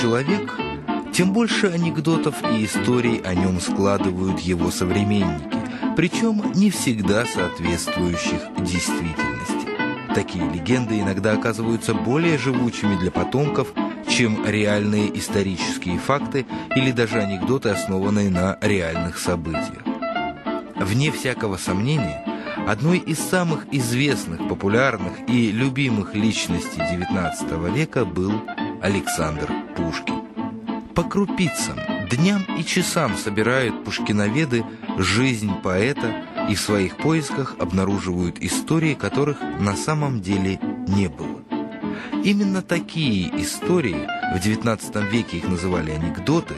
человек, тем больше анекдотов и историй о нем складывают его современники, причем не всегда соответствующих действительности. Такие легенды иногда оказываются более живучими для потомков, чем реальные исторические факты или даже анекдоты, основанные на реальных событиях. Вне всякого сомнения, одной из самых известных, популярных и любимых личностей XIX века был Александр Пушкин. По крупицам, дням и часам собирают пушкиноведы жизнь поэта и в своих поисках обнаруживают истории, которых на самом деле не было. Именно такие истории, в XIX веке их называли анекдоты,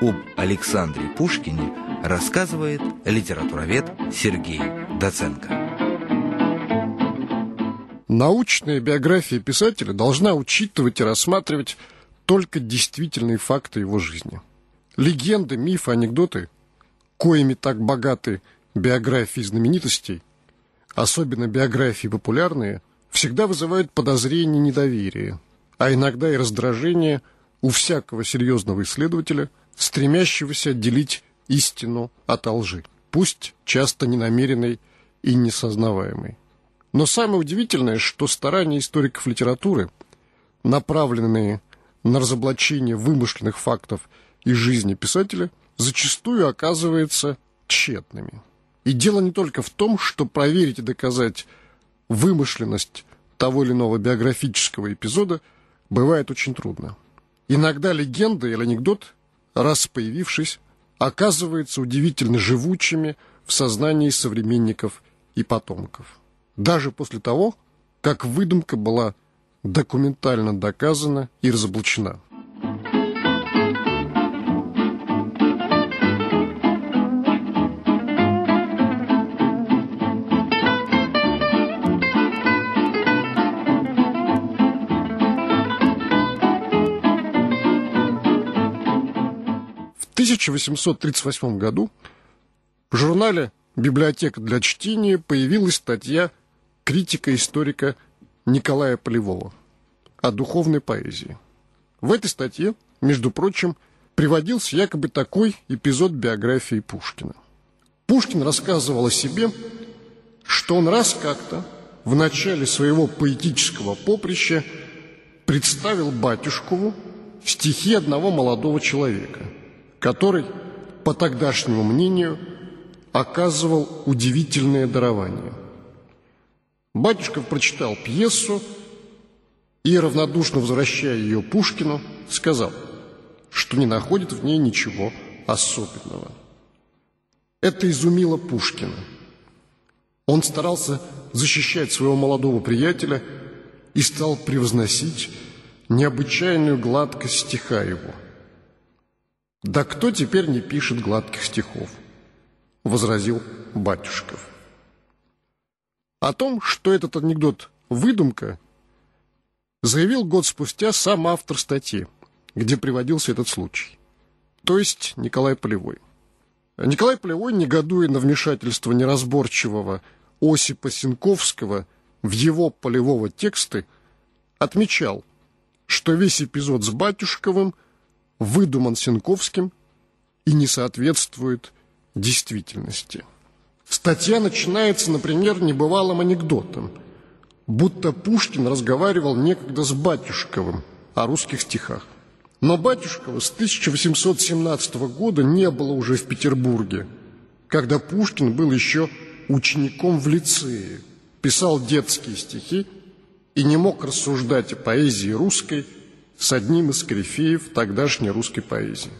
об Александре Пушкине рассказывает литературовед Сергей Доценко. Научная биография писателя должна учитывать и рассматривать только действительные факты его жизни. Легенды, мифы, анекдоты, коими так богаты биографии знаменитостей, особенно биографии популярные, всегда вызывают подозрение и недоверие, а иногда и раздражение у всякого серьезного исследователя, стремящегося отделить истину от лжи, пусть часто ненамеренной и несознаваемой. Но самое удивительное, что старания историков литературы, направленные на разоблачение вымышленных фактов из жизни писателя, зачастую оказываются тщетными. И дело не только в том, что проверить и доказать вымышленность того или иного биографического эпизода бывает очень трудно. Иногда легенда или анекдот, раз появившись, оказываются удивительно живучими в сознании современников и потомков. Даже после того, как выдумка была документально доказана и разоблачена. В 1838 году в журнале «Библиотека для чтения» появилась статья критика-историка Николая Полевого о духовной поэзии. В этой статье, между прочим, приводился якобы такой эпизод биографии Пушкина. Пушкин рассказывал о себе, что он раз как-то в начале своего поэтического поприща представил батюшкову стихи одного молодого человека, который, по тогдашнему мнению, оказывал удивительное дарование. Батюшков прочитал пьесу и, равнодушно возвращая ее Пушкину, сказал, что не находит в ней ничего особенного. Это изумило Пушкина. Он старался защищать своего молодого приятеля и стал превозносить необычайную гладкость стиха его. «Да кто теперь не пишет гладких стихов?» – возразил Батюшков. О том, что этот анекдот – выдумка, заявил год спустя сам автор статьи, где приводился этот случай, то есть Николай Полевой. Николай Полевой, негодуя на вмешательство неразборчивого Осипа Синковского в его полевого тексты, отмечал, что весь эпизод с Батюшковым выдуман Синковским и не соответствует действительности. Статья начинается, например, небывалым анекдотом, будто Пушкин разговаривал некогда с Батюшковым о русских стихах. Но Батюшкова с 1817 года не было уже в Петербурге, когда Пушкин был еще учеником в лицее, писал детские стихи и не мог рассуждать о поэзии русской с одним из корифеев тогдашней русской поэзии.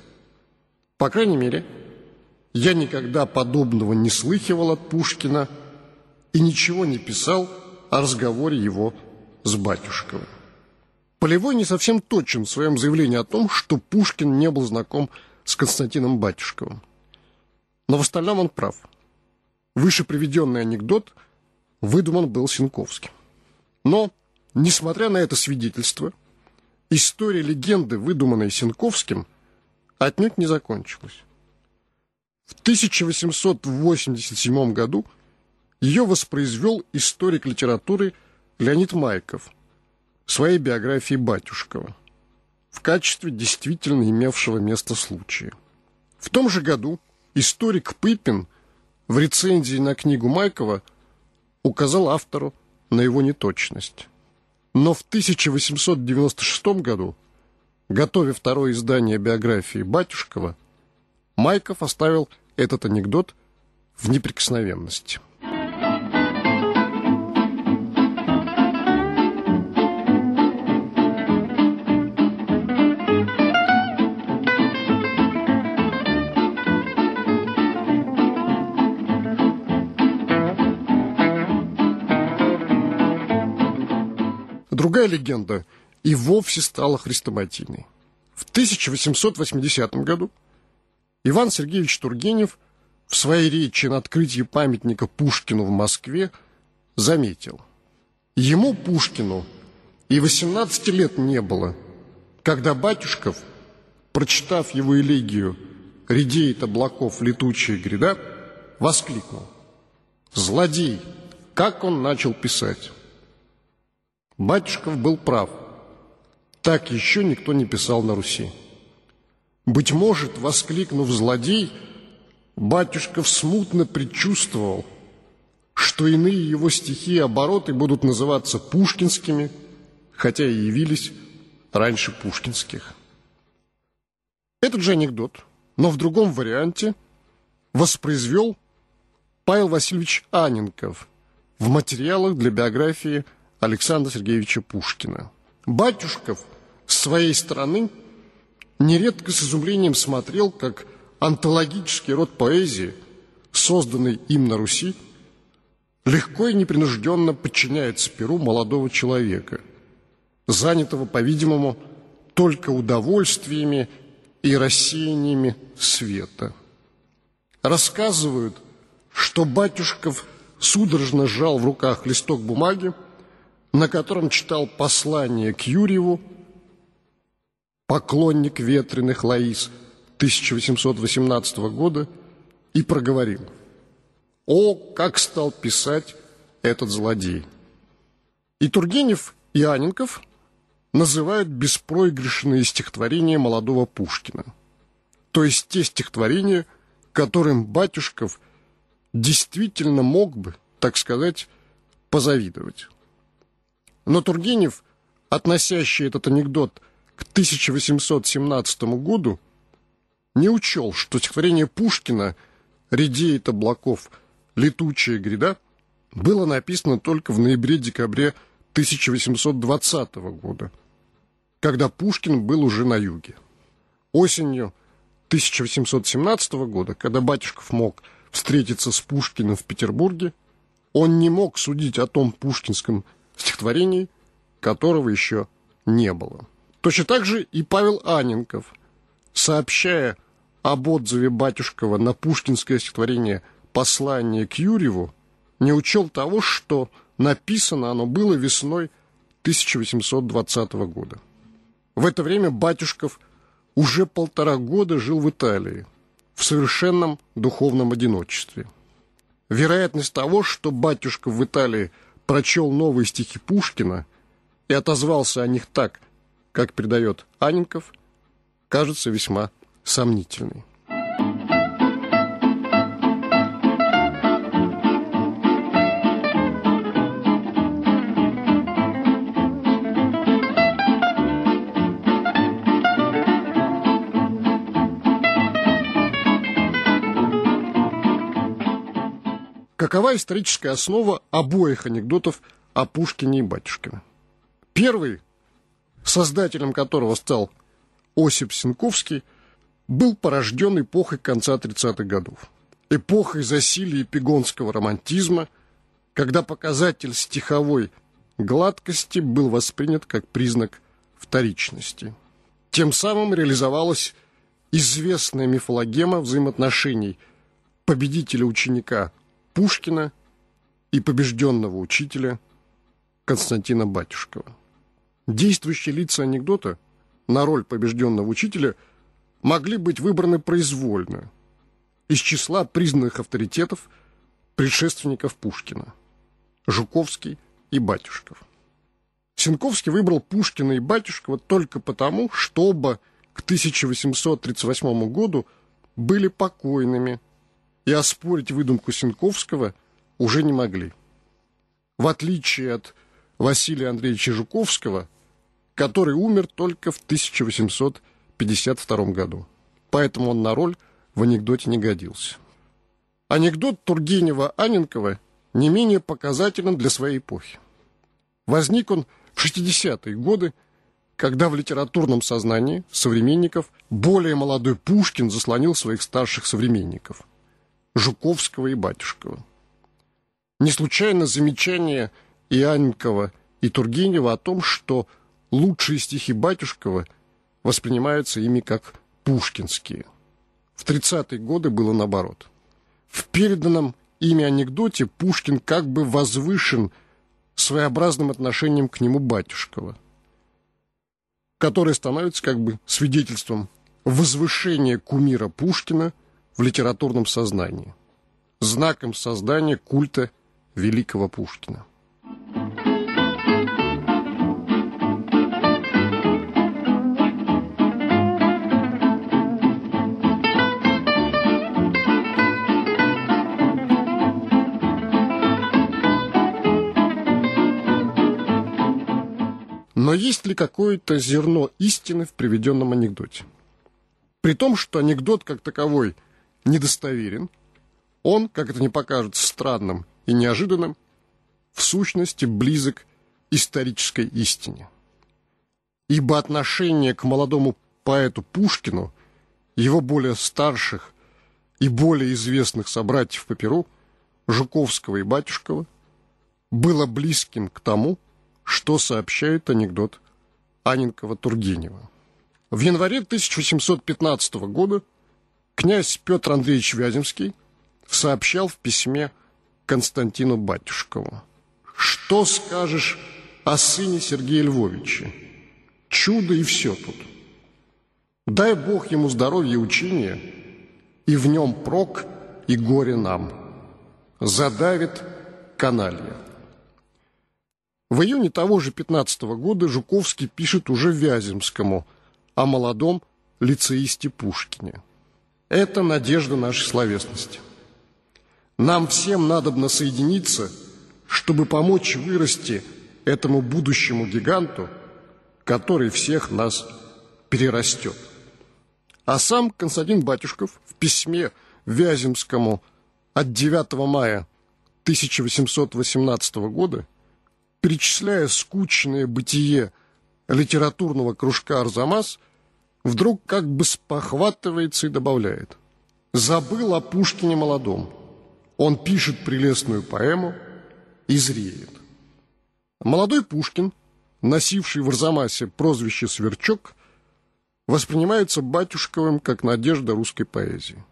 По крайней мере, я никогда подобного не слыхивал от Пушкина и ничего не писал о разговоре его с батюшковым. Полевой не совсем точен в своем заявлении о том, что Пушкин не был знаком с Константином Батюшковым. Но в остальном он прав. Выше приведенный анекдот выдуман был Синковским. Но, несмотря на это свидетельство, история легенды, выдуманной Синковским, отнюдь не закончилась. В 1887 году ее воспроизвел историк литературы Леонид Майков в своей биографии Батюшкова. в качестве действительно имевшего место случая. В том же году историк Пыпин в рецензии на книгу Майкова указал автору на его неточность. Но в 1896 году, готовя второе издание биографии Батюшкова, Майков оставил этот анекдот в неприкосновенности. Другая легенда и вовсе стала хрестоматийной. В 1880 году Иван Сергеевич Тургенев в своей речи на открытии памятника Пушкину в Москве заметил. Ему, Пушкину, и 18 лет не было, когда Батюшков, прочитав его элегию «Редеет облаков летучая гряда», воскликнул. «Злодей! Как он начал писать!» Батюшков был прав. Так еще никто не писал на Руси. Быть может, воскликнув «злодей», Батюшков смутно предчувствовал, что иные его стихи и обороты будут называться пушкинскими, хотя и явились раньше пушкинских. Этот же анекдот, но в другом варианте, воспроизвел Павел Васильевич Аненков в материалах для биографии Александра Сергеевича Пушкина. Батюшков с своей стороны нередко с изумлением смотрел, как антологический род поэзии, созданный им на Руси, легко и непринужденно подчиняется перу молодого человека, занятого, по-видимому, только удовольствиями и рассеяниями света. Рассказывают, что Батюшков судорожно сжал в руках листок бумаги, на котором читал послание к Юрьеву, поклонник ветреных Лаис 1818 года, и проговорил. О, как стал писать этот злодей! И Тургенев, и Аненков называют беспроигрышные стихотворения молодого Пушкина. То есть те стихотворения, которым Батюшков действительно мог бы, так сказать, позавидовать. Но Тургенев, относящий этот анекдот к 1817 году, не учел, что стихотворение Пушкина «Редеет облаков летучая гряда» было написано только в ноябре-декабре 1820 года, когда Пушкин был уже на юге. Осенью 1817 года, когда Батюшков мог встретиться с Пушкиным в Петербурге, он не мог судить о том пушкинском стихотворений, которого еще не было. Точно так же и Павел Аненков, сообщая об отзыве Батюшкова на пушкинское стихотворение «Послание к Юрьеву», не учел того, что написано оно было весной 1820 года. В это время Батюшков уже полтора года жил в Италии, в совершенном духовном одиночестве. Вероятность того, что Батюшков в Италии – прочел новые стихи Пушкина и отозвался о них так, как передает Аненков, кажется весьма сомнительной. Какова историческая основа обоих анекдотов о Пушкине и Батюшкине? Первый, создателем которого стал Осип Синковский, был порожден эпохой конца 30-х годов. Эпохой засилия пигонского романтизма, когда показатель стиховой гладкости был воспринят как признак вторичности. Тем самым реализовалась известная мифологема взаимоотношений победителя-ученика Пушкина и побежденного учителя Константина Батюшкова. Действующие лица анекдота на роль побежденного учителя могли быть выбраны произвольно из числа признанных авторитетов предшественников Пушкина – Жуковский и Батюшков. Сенковский выбрал Пушкина и Батюшкова только потому, чтобы к 1838 году были покойными и оспорить выдумку Сенковского уже не могли. В отличие от Василия Андреевича Жуковского, который умер только в 1852 году. Поэтому он на роль в анекдоте не годился. Анекдот Тургенева-Аненкова не менее показателен для своей эпохи. Возник он в 60-е годы, когда в литературном сознании современников более молодой Пушкин заслонил своих старших современников – Жуковского и Батюшкова. Не случайно замечание и Аненкова, и Тургенева о том, что лучшие стихи Батюшкова воспринимаются ими как пушкинские. В 30-е годы было наоборот. В переданном ими анекдоте Пушкин как бы возвышен своеобразным отношением к нему Батюшкова, которое становится как бы свидетельством возвышения кумира Пушкина в литературном сознании, знаком создания культа великого Пушкина. Есть ли какое-то зерно истины в приведенном анекдоте? При том, что анекдот как таковой недостоверен, он, как это не покажется странным и неожиданным, в сущности близок исторической истине. Ибо отношение к молодому поэту Пушкину, его более старших и более известных собратьев по перу, Жуковского и Батюшкова, было близким к тому, что сообщает анекдот Аненкова-Тургенева. В январе 1815 года князь Петр Андреевич Вяземский сообщал в письме Константину Батюшкову. «Что скажешь о сыне Сергея Львовича? Чудо и все тут. Дай Бог ему здоровья и учения, и в нем прок и горе нам. Задавит каналья». В июне того же 15 -го года Жуковский пишет уже Вяземскому о молодом лицеисте Пушкине. Это надежда нашей словесности. Нам всем надобно соединиться, чтобы помочь вырасти этому будущему гиганту, который всех нас перерастет. А сам Константин Батюшков в письме Вяземскому от 9 мая 1818 года перечисляя скучное бытие литературного кружка «Арзамас», вдруг как бы спохватывается и добавляет. «Забыл о Пушкине молодом. Он пишет прелестную поэму и зреет». Молодой Пушкин, носивший в Арзамасе прозвище «Сверчок», воспринимается Батюшковым как надежда русской поэзии.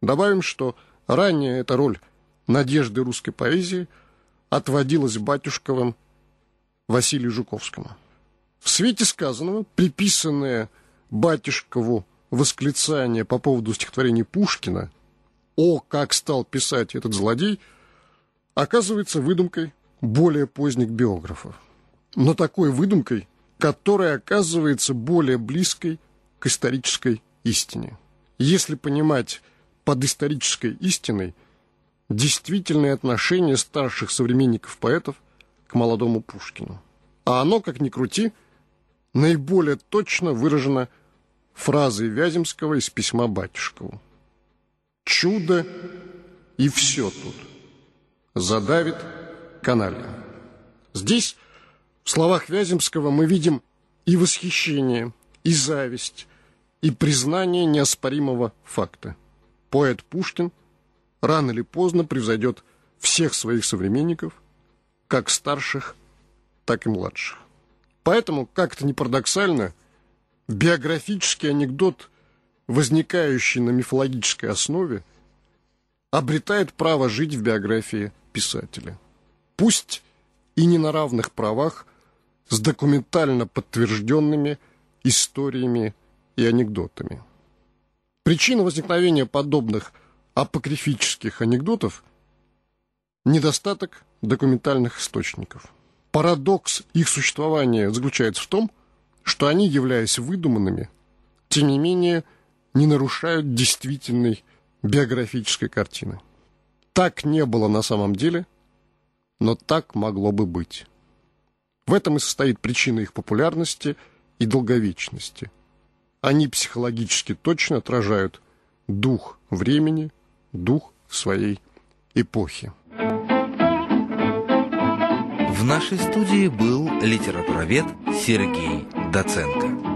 Добавим, что ранее эта роль надежды русской поэзии – отводилось Батюшковым Василию Жуковскому. В свете сказанного, приписанное Батюшкову восклицание по поводу стихотворений Пушкина «О, как стал писать этот злодей!» оказывается выдумкой более поздних биографов. Но такой выдумкой, которая оказывается более близкой к исторической истине. Если понимать под исторической истиной – действительное отношение старших современников поэтов к молодому Пушкину. А оно, как ни крути, наиболее точно выражено фразой Вяземского из письма Батюшкову. «Чудо и все тут. Задавит каналья». Здесь, в словах Вяземского, мы видим и восхищение, и зависть, и признание неоспоримого факта. Поэт Пушкин – рано или поздно превзойдет всех своих современников, как старших, так и младших. Поэтому, как это ни парадоксально, биографический анекдот, возникающий на мифологической основе, обретает право жить в биографии писателя. Пусть и не на равных правах с документально подтвержденными историями и анекдотами. Причина возникновения подобных апокрифических анекдотов недостаток документальных источников. Парадокс их существования заключается в том, что они, являясь выдуманными, тем не менее не нарушают действительной биографической картины. Так не было на самом деле, но так могло бы быть. В этом и состоит причина их популярности и долговечности. Они психологически точно отражают дух времени, дух своей эпохи. В нашей студии был литературовед Сергей Доценко.